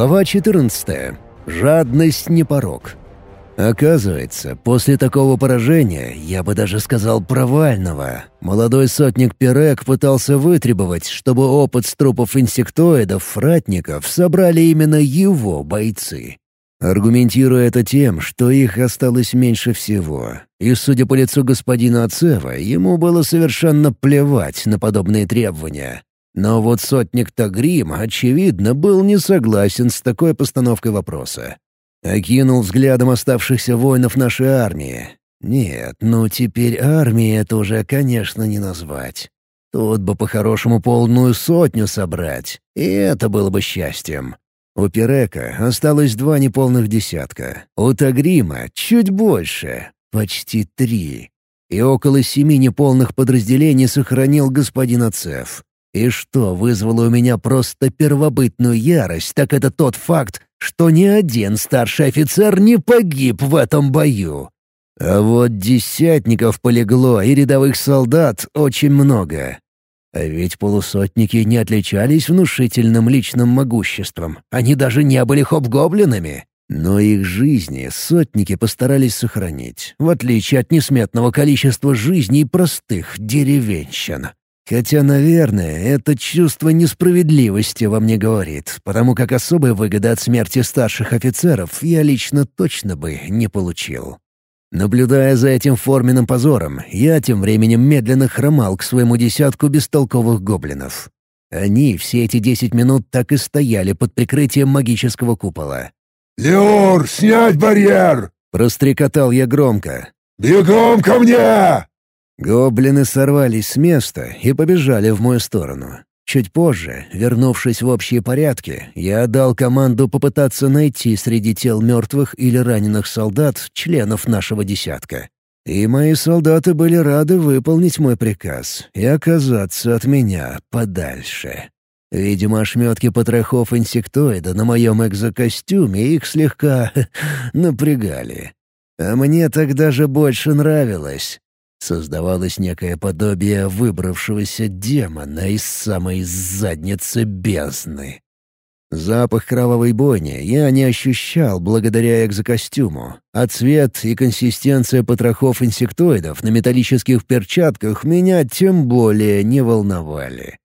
Глава 14. Жадность не порог. Оказывается, после такого поражения, я бы даже сказал провального, молодой сотник Пирек пытался вытребовать, чтобы опыт с трупов инсектоидов-фратников собрали именно его бойцы. Аргументируя это тем, что их осталось меньше всего. И, судя по лицу господина Ацева, ему было совершенно плевать на подобные требования. Но вот сотник Тагрим, очевидно, был не согласен с такой постановкой вопроса. Окинул взглядом оставшихся воинов нашей армии. Нет, ну теперь армии это уже, конечно, не назвать. Тут бы по-хорошему полную сотню собрать, и это было бы счастьем. У Пирека осталось два неполных десятка, у Тагрима чуть больше, почти три. И около семи неполных подразделений сохранил господин Ацеф. И что вызвало у меня просто первобытную ярость, так это тот факт, что ни один старший офицер не погиб в этом бою. А вот десятников полегло и рядовых солдат очень много. А ведь полусотники не отличались внушительным личным могуществом. Они даже не были хоб-гоблинами. Но их жизни сотники постарались сохранить, в отличие от несметного количества жизней простых деревенщин. Хотя, наверное, это чувство несправедливости во мне говорит, потому как особой выгоды от смерти старших офицеров я лично точно бы не получил. Наблюдая за этим форменным позором, я тем временем медленно хромал к своему десятку бестолковых гоблинов. Они все эти десять минут так и стояли под прикрытием магического купола. «Леур, снять барьер!» — прострекотал я громко. «Бегом ко мне!» Гоблины сорвались с места и побежали в мою сторону. Чуть позже, вернувшись в общие порядки, я дал команду попытаться найти среди тел мертвых или раненых солдат членов нашего десятка. И мои солдаты были рады выполнить мой приказ и оказаться от меня подальше. Видимо, ошметки потрохов инсектоида на моем экзокостюме их слегка напрягали. А мне тогда же больше нравилось. Создавалось некое подобие выбравшегося демона из самой задницы бездны. Запах кровавой бойни я не ощущал благодаря экзокостюму, а цвет и консистенция потрохов инсектоидов на металлических перчатках меня тем более не волновали.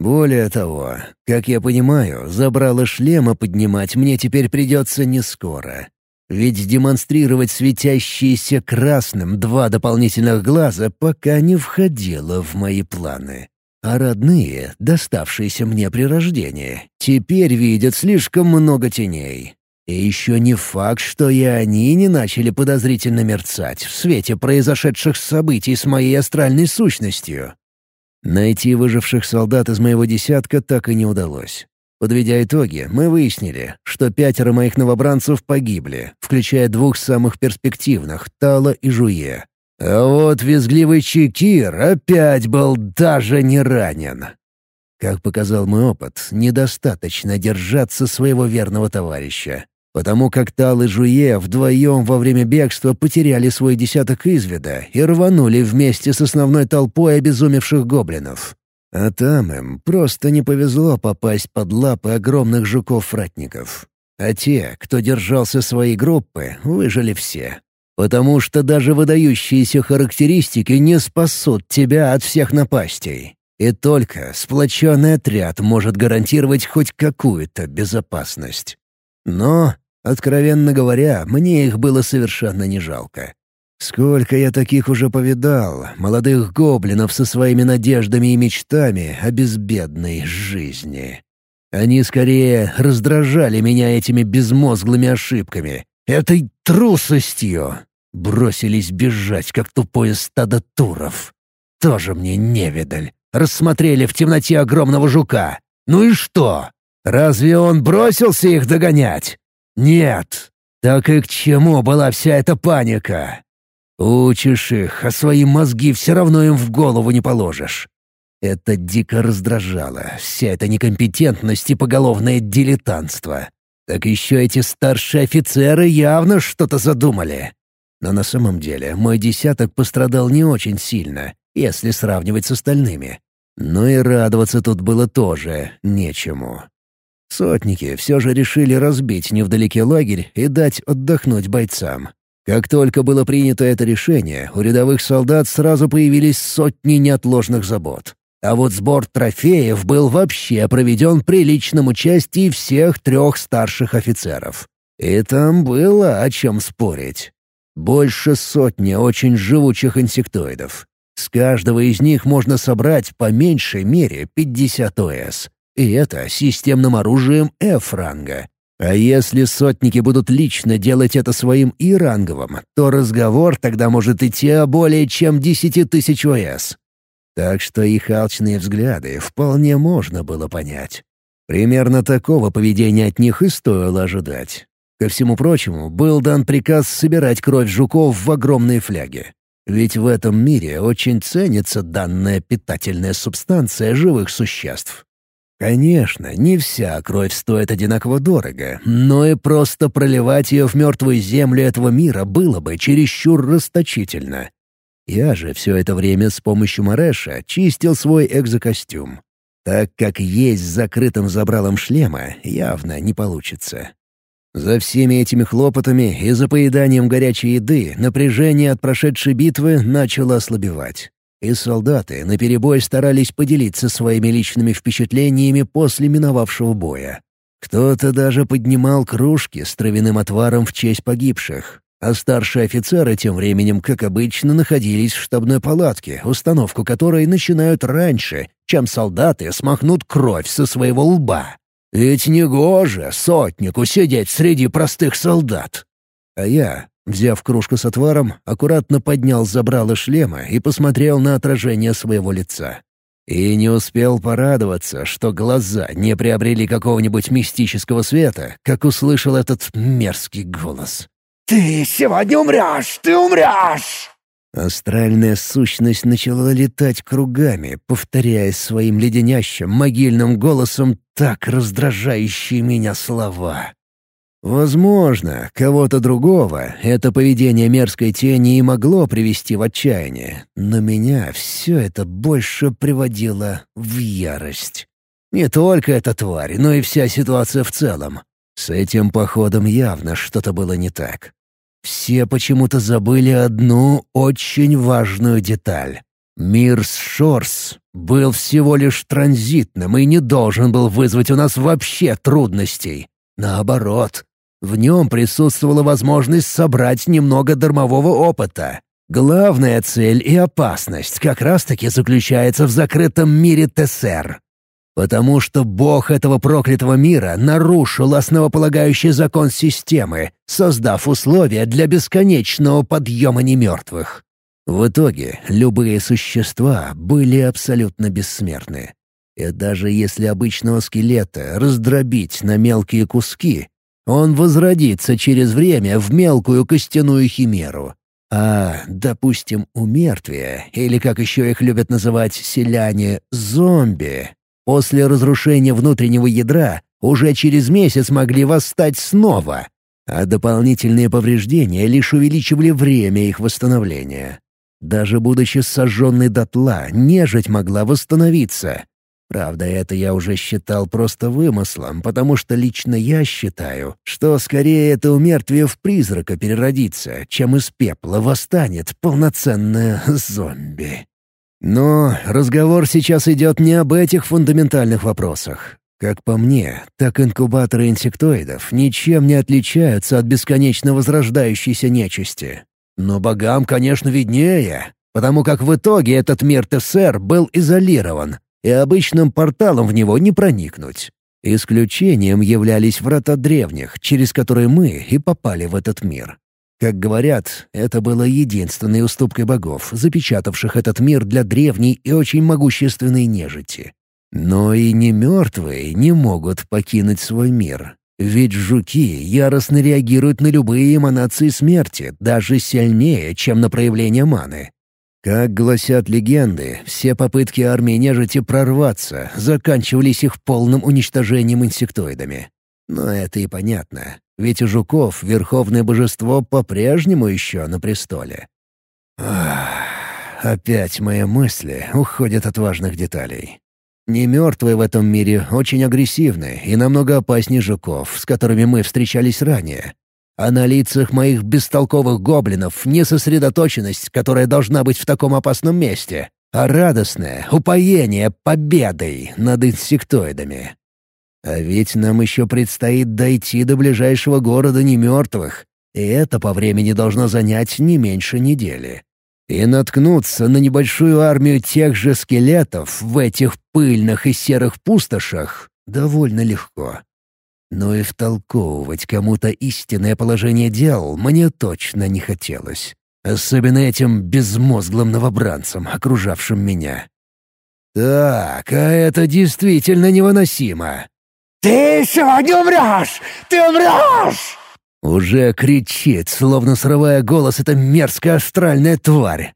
Более того, как я понимаю, забрало шлема поднимать мне теперь придется не скоро. Ведь демонстрировать светящиеся красным два дополнительных глаза пока не входило в мои планы. А родные, доставшиеся мне при рождении, теперь видят слишком много теней. И еще не факт, что и они не начали подозрительно мерцать в свете произошедших событий с моей астральной сущностью. Найти выживших солдат из моего десятка так и не удалось. Подведя итоги, мы выяснили, что пятеро моих новобранцев погибли, включая двух самых перспективных — Тала и Жуе. А вот визгливый Чекир опять был даже не ранен. Как показал мой опыт, недостаточно держаться своего верного товарища, потому как Тал и Жуе вдвоем во время бегства потеряли свой десяток из вида и рванули вместе с основной толпой обезумевших гоблинов. А там им просто не повезло попасть под лапы огромных жуков-фратников. А те, кто держался своей группы, выжили все. Потому что даже выдающиеся характеристики не спасут тебя от всех напастей. И только сплоченный отряд может гарантировать хоть какую-то безопасность. Но, откровенно говоря, мне их было совершенно не жалко. Сколько я таких уже повидал, молодых гоблинов со своими надеждами и мечтами о безбедной жизни. Они скорее раздражали меня этими безмозглыми ошибками, этой трусостью. Бросились бежать, как тупое стадо туров. Тоже мне невидаль. Рассмотрели в темноте огромного жука. Ну и что? Разве он бросился их догонять? Нет. Так и к чему была вся эта паника? Учишь их, а свои мозги все равно им в голову не положишь. Это дико раздражало, вся эта некомпетентность и поголовное дилетантство. Так еще эти старшие офицеры явно что-то задумали. Но на самом деле мой десяток пострадал не очень сильно, если сравнивать с остальными. Но и радоваться тут было тоже нечему. Сотники все же решили разбить невдалеке лагерь и дать отдохнуть бойцам. Как только было принято это решение, у рядовых солдат сразу появились сотни неотложных забот. А вот сбор трофеев был вообще проведен при личном участии всех трех старших офицеров. И там было о чем спорить. Больше сотни очень живучих инсектоидов. С каждого из них можно собрать по меньшей мере 50 ОС. И это системным оружием F-ранга. А если сотники будут лично делать это своим И-ранговым, то разговор тогда может идти о более чем 10 тысяч ОС. Так что их алчные взгляды вполне можно было понять. Примерно такого поведения от них и стоило ожидать. Ко всему прочему, был дан приказ собирать кровь жуков в огромные фляги. Ведь в этом мире очень ценится данная питательная субстанция живых существ. Конечно, не вся кровь стоит одинаково дорого, но и просто проливать ее в мертвую землю этого мира было бы чересчур расточительно. Я же все это время с помощью Мареша чистил свой экзокостюм. Так как есть с закрытым забралом шлема явно не получится. За всеми этими хлопотами и за поеданием горячей еды напряжение от прошедшей битвы начало ослабевать. И солдаты наперебой старались поделиться своими личными впечатлениями после миновавшего боя. Кто-то даже поднимал кружки с травяным отваром в честь погибших, а старшие офицеры тем временем, как обычно, находились в штабной палатке, установку которой начинают раньше, чем солдаты смахнут кровь со своего лба. Ведь не гоже сотнику сидеть среди простых солдат. А я, взяв кружку с отваром, аккуратно поднял забрало шлема и посмотрел на отражение своего лица. И не успел порадоваться, что глаза не приобрели какого-нибудь мистического света, как услышал этот мерзкий голос. «Ты сегодня умрешь! Ты умрешь!» Астральная сущность начала летать кругами, повторяя своим леденящим могильным голосом так раздражающие меня слова. Возможно, кого-то другого это поведение мерзкой тени и могло привести в отчаяние, но меня все это больше приводило в ярость. Не только эта тварь, но и вся ситуация в целом. С этим походом явно что-то было не так. Все почему-то забыли одну очень важную деталь. Мир с Шорс был всего лишь транзитным и не должен был вызвать у нас вообще трудностей. Наоборот, в нем присутствовала возможность собрать немного дармового опыта. Главная цель и опасность как раз-таки заключается в закрытом мире ТСР. Потому что бог этого проклятого мира нарушил основополагающий закон системы, создав условия для бесконечного подъема немертвых. В итоге любые существа были абсолютно бессмертны. И даже если обычного скелета раздробить на мелкие куски, он возродится через время в мелкую костяную химеру. А, допустим, у мертвия, или как еще их любят называть селяне, зомби, После разрушения внутреннего ядра уже через месяц могли восстать снова, а дополнительные повреждения лишь увеличивали время их восстановления. Даже будучи сожженной дотла, нежить могла восстановиться. Правда, это я уже считал просто вымыслом, потому что лично я считаю, что скорее это умертвие в призрака переродится, чем из пепла восстанет полноценная зомби. Но разговор сейчас идет не об этих фундаментальных вопросах. Как по мне, так инкубаторы инсектоидов ничем не отличаются от бесконечно возрождающейся нечисти. Но богам, конечно, виднее, потому как в итоге этот мир ТСР был изолирован, и обычным порталом в него не проникнуть. Исключением являлись врата древних, через которые мы и попали в этот мир. Как говорят, это было единственной уступкой богов, запечатавших этот мир для древней и очень могущественной нежити. Но и не мертвые не могут покинуть свой мир. Ведь жуки яростно реагируют на любые эманации смерти, даже сильнее, чем на проявление маны. Как гласят легенды, все попытки армии нежити прорваться заканчивались их полным уничтожением инсектоидами. Но это и понятно. Ведь у жуков верховное божество по-прежнему еще на престоле. Ах, опять мои мысли уходят от важных деталей. Немертвые в этом мире очень агрессивны и намного опаснее жуков, с которыми мы встречались ранее. А на лицах моих бестолковых гоблинов не сосредоточенность, которая должна быть в таком опасном месте, а радостное упоение победой над инсектоидами. А ведь нам еще предстоит дойти до ближайшего города немертвых, и это по времени должно занять не меньше недели и наткнуться на небольшую армию тех же скелетов в этих пыльных и серых пустошах довольно легко. Но и втолковывать кому-то истинное положение дел мне точно не хотелось. Особенно этим безмозглым новобранцам, окружавшим меня. «Так, а это действительно невыносимо!» «Ты сегодня умрешь! Ты умрешь!» Уже кричит, словно срывая голос эта мерзкая астральная тварь.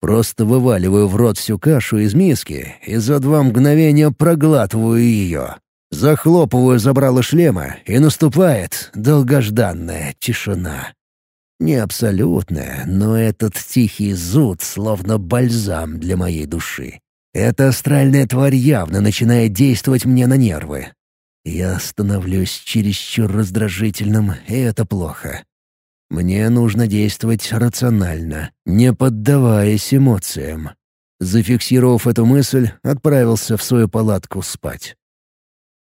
Просто вываливаю в рот всю кашу из миски и за два мгновения проглатываю ее. Захлопываю забрало шлема, и наступает долгожданная тишина. Не абсолютная, но этот тихий зуд словно бальзам для моей души. Эта астральная тварь явно начинает действовать мне на нервы. Я становлюсь чересчур раздражительным, и это плохо. Мне нужно действовать рационально, не поддаваясь эмоциям. Зафиксировав эту мысль, отправился в свою палатку спать.